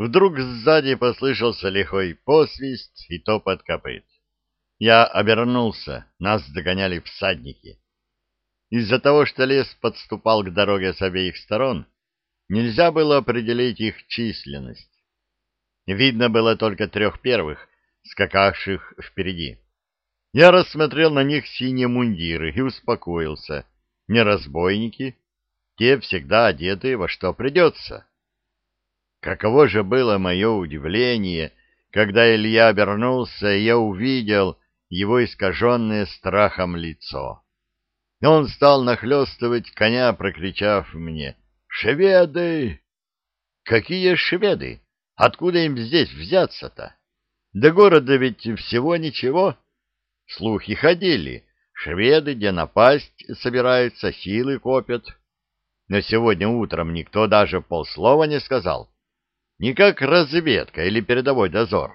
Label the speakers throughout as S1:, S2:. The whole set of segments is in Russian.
S1: Вдруг сзади послышался лихой посвист и топот копыт. Я обернулся, нас догоняли всадники. Из-за того, что лес подступал к дороге с обеих сторон, нельзя было определить их численность. Видно было только трех первых, скакавших впереди. Я рассмотрел на них синие мундиры и успокоился. Не разбойники, те всегда одеты во что придется. Каково же было мое удивление, когда Илья обернулся, и я увидел его искаженное страхом лицо. Он стал нахлестывать коня, прокричав мне «Шведы!» «Какие шведы? Откуда им здесь взяться-то? До города ведь всего ничего». Слухи ходили, шведы, где напасть собираются, силы копят. Но сегодня утром никто даже полслова не сказал. Не как разведка или передовой дозор.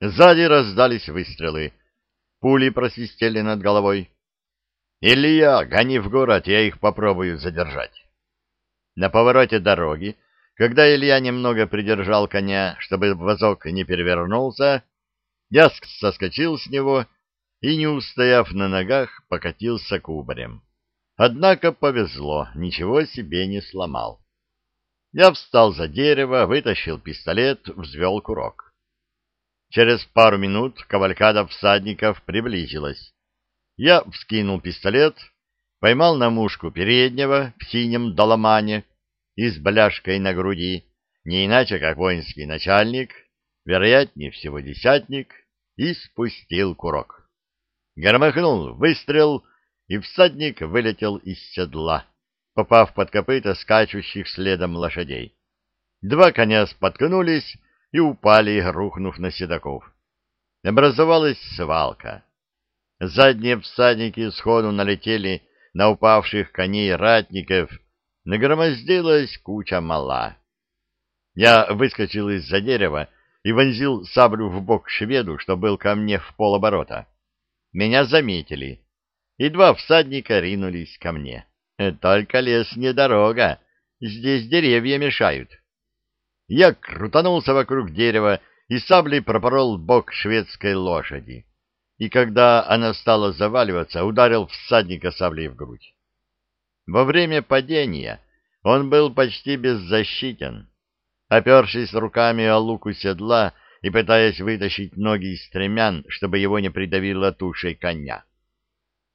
S1: Сзади раздались выстрелы. Пули просвистели над головой. «Илья, гони в город, я их попробую задержать». На повороте дороги, когда Илья немного придержал коня, чтобы вазок не перевернулся, я соскочил с него и, не устояв на ногах, покатился кубарем. Однако повезло, ничего себе не сломал. Я встал за дерево, вытащил пистолет, взвел курок. Через пару минут кавалькада всадников приблизилась. Я вскинул пистолет, поймал на мушку переднего в синем доломане и с бляшкой на груди, не иначе как воинский начальник, вероятнее всего десятник, и спустил курок. Громыхнул выстрел, и всадник вылетел из седла, попав под копыта скачущих следом лошадей. Два коня споткнулись, и упали, рухнув на седаков. Образовалась свалка. Задние всадники сходу налетели на упавших коней ратников, нагромоздилась куча мала. Я выскочил из-за дерева и вонзил саблю в бок шведу, что был ко мне в полоборота. Меня заметили, и два всадника ринулись ко мне. Только лес не дорога, здесь деревья мешают. Я крутанулся вокруг дерева и саблей пропорол бок шведской лошади. И когда она стала заваливаться, ударил всадника саблей в грудь. Во время падения он был почти беззащитен. Опершись руками о луку седла и пытаясь вытащить ноги из стремян, чтобы его не придавило тушей коня.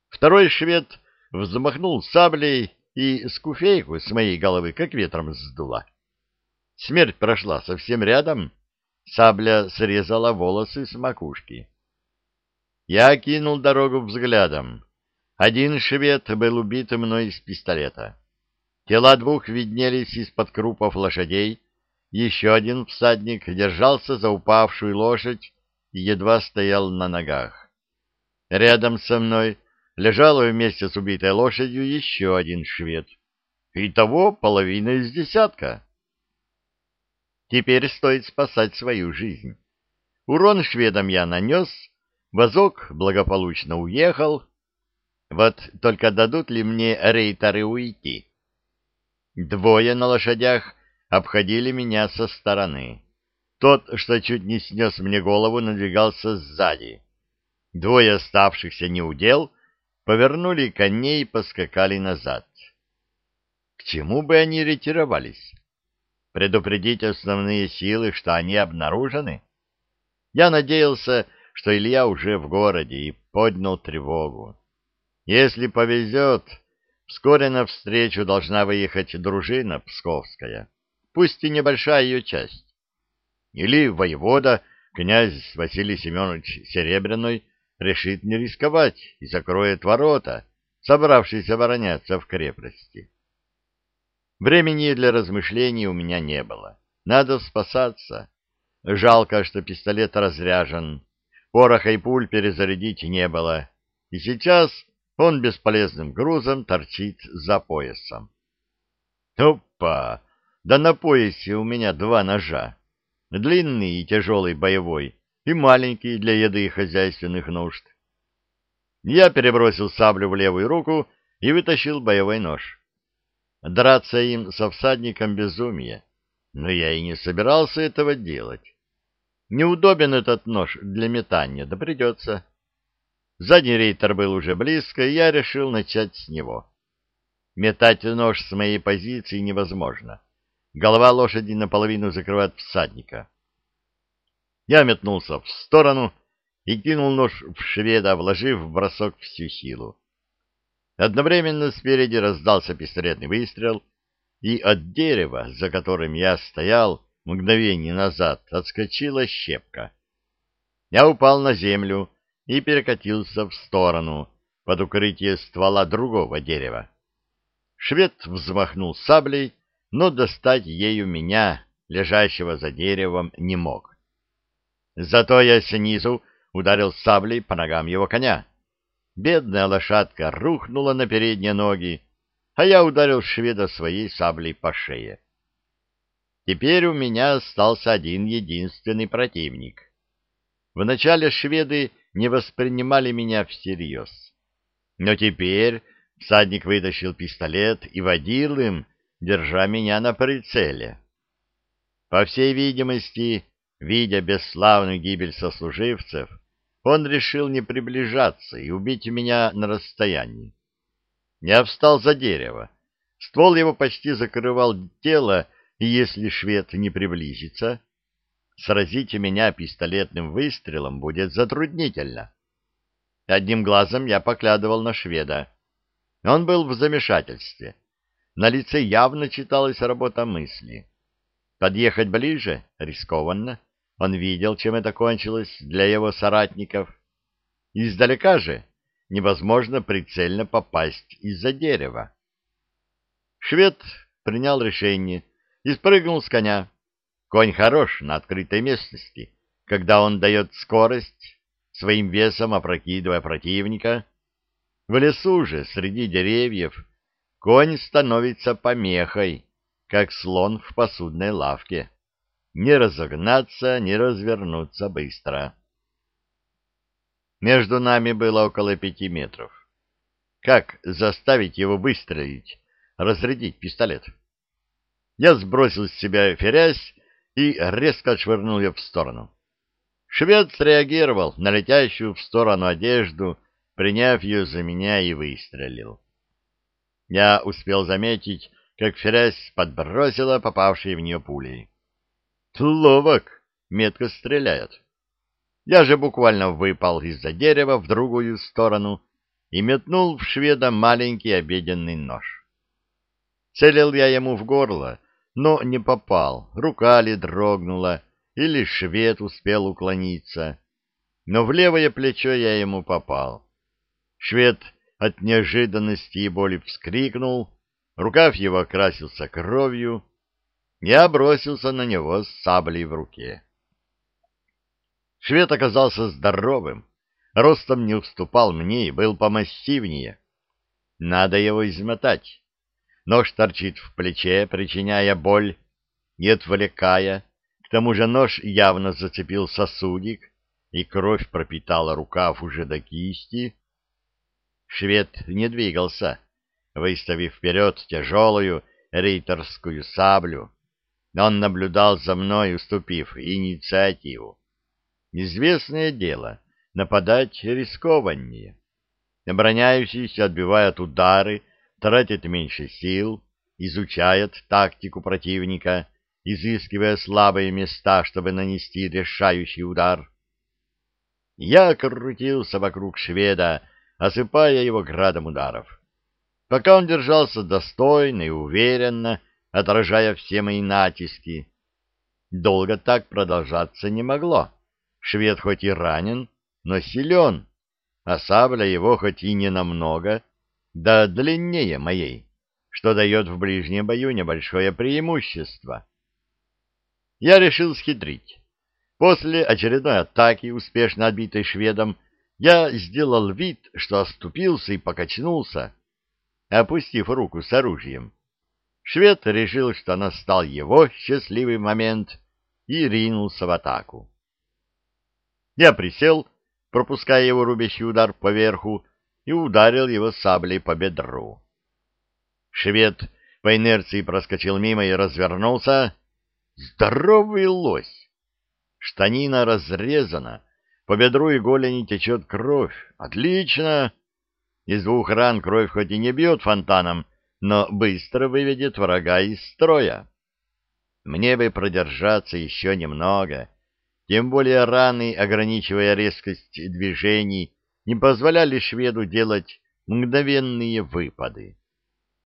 S1: Второй швед взмахнул саблей и скуфейку с моей головы как ветром сдуло. Смерть прошла совсем рядом. Сабля срезала волосы с макушки. Я кинул дорогу взглядом. Один швед был убит мной из пистолета. Тела двух виднелись из-под крупов лошадей. Еще один всадник держался за упавшую лошадь и едва стоял на ногах. Рядом со мной лежал вместе с убитой лошадью еще один швед. Итого половина из десятка. Теперь стоит спасать свою жизнь. Урон шведам я нанес, вазок благополучно уехал. Вот только дадут ли мне рейтеры уйти? Двое на лошадях обходили меня со стороны. Тот, что чуть не снес мне голову, надвигался сзади. Двое оставшихся неудел повернули коней и поскакали назад. К чему бы они ретировались? предупредить основные силы, что они обнаружены? Я надеялся, что Илья уже в городе и поднял тревогу. Если повезет, вскоре навстречу должна выехать дружина псковская, пусть и небольшая ее часть. Или воевода, князь Василий Семенович Серебряной, решит не рисковать и закроет ворота, собравшись обороняться в крепости. Времени для размышлений у меня не было. Надо спасаться. Жалко, что пистолет разряжен. Пороха и пуль перезарядить не было. И сейчас он бесполезным грузом торчит за поясом. Опа! Да на поясе у меня два ножа. Длинный и тяжелый боевой, и маленький для еды и хозяйственных нужд. Я перебросил саблю в левую руку и вытащил боевой нож. Драться им со всадником безумие. но я и не собирался этого делать. Неудобен этот нож для метания, да придется. Задний рейтер был уже близко, и я решил начать с него. Метать нож с моей позиции невозможно. Голова лошади наполовину закрывает всадника. Я метнулся в сторону и кинул нож в шведа, вложив в бросок всю силу. Одновременно спереди раздался пистолетный выстрел, и от дерева, за которым я стоял мгновение назад, отскочила щепка. Я упал на землю и перекатился в сторону, под укрытие ствола другого дерева. Швед взмахнул саблей, но достать ею меня, лежащего за деревом, не мог. Зато я снизу ударил саблей по ногам его коня. Бедная лошадка рухнула на передние ноги, а я ударил шведа своей саблей по шее. Теперь у меня остался один единственный противник. Вначале шведы не воспринимали меня всерьез. Но теперь всадник вытащил пистолет и водил им, держа меня на прицеле. По всей видимости, видя бесславную гибель сослуживцев, он решил не приближаться и убить меня на расстоянии. Я встал за дерево. Ствол его почти закрывал тело, и если швед не приблизится, сразить меня пистолетным выстрелом будет затруднительно. Одним глазом я поглядывал на шведа. Он был в замешательстве. На лице явно читалась работа мысли. Подъехать ближе рискованно. Он видел, чем это кончилось для его соратников. Издалека же невозможно прицельно попасть из-за дерева. Швед принял решение и спрыгнул с коня. Конь хорош на открытой местности, когда он дает скорость, своим весом опрокидывая противника. В лесу же, среди деревьев, конь становится помехой, как слон в посудной лавке не разогнаться, не развернуться быстро. Между нами было около пяти метров. Как заставить его выстрелить, разрядить пистолет? Я сбросил с себя ферязь и резко отшвырнул ее в сторону. Швед среагировал на летящую в сторону одежду, приняв ее за меня и выстрелил. Я успел заметить, как ферязь подбросила попавшие в нее пули. Ловок, метко стреляет. Я же буквально выпал из-за дерева в другую сторону и метнул в шведа маленький обеденный нож. Целил я ему в горло, но не попал, рука ли дрогнула, или швед успел уклониться. Но в левое плечо я ему попал. Швед от неожиданности и боли вскрикнул, рукав его окрасился кровью, я бросился на него с саблей в руке. Швед оказался здоровым, ростом не уступал мне и был помассивнее. Надо его измотать. Нож торчит в плече, причиняя боль, не отвлекая. К тому же нож явно зацепил сосудик, и кровь пропитала рукав уже до кисти. Швед не двигался, выставив вперед тяжелую рейтерскую саблю, он наблюдал за мной, уступив инициативу. Известное дело, нападать рискованнее. Обороняющийся отбивает удары, тратит меньше сил, изучает тактику противника, изыскивая слабые места, чтобы нанести решающий удар. Я крутился вокруг шведа, осыпая его градом ударов. Пока он держался достойно и уверенно, отражая все мои натиски. Долго так продолжаться не могло. Швед хоть и ранен, но силен, а сабля его хоть и не намного, да длиннее моей, что дает в ближнем бою небольшое преимущество. Я решил схитрить. После очередной атаки, успешно отбитой шведом, я сделал вид, что оступился и покачнулся, опустив руку с оружием. Швед решил, что настал его счастливый момент, и ринулся в атаку. Я присел, пропуская его рубящий удар поверху, и ударил его саблей по бедру. Швед по инерции проскочил мимо и развернулся. Здоровый лось! Штанина разрезана, по бедру и голени течет кровь. Отлично! Из двух ран кровь хоть и не бьет фонтаном, но быстро выведет врага из строя. Мне бы продержаться еще немного, тем более раны, ограничивая резкость движений, не позволяли шведу делать мгновенные выпады.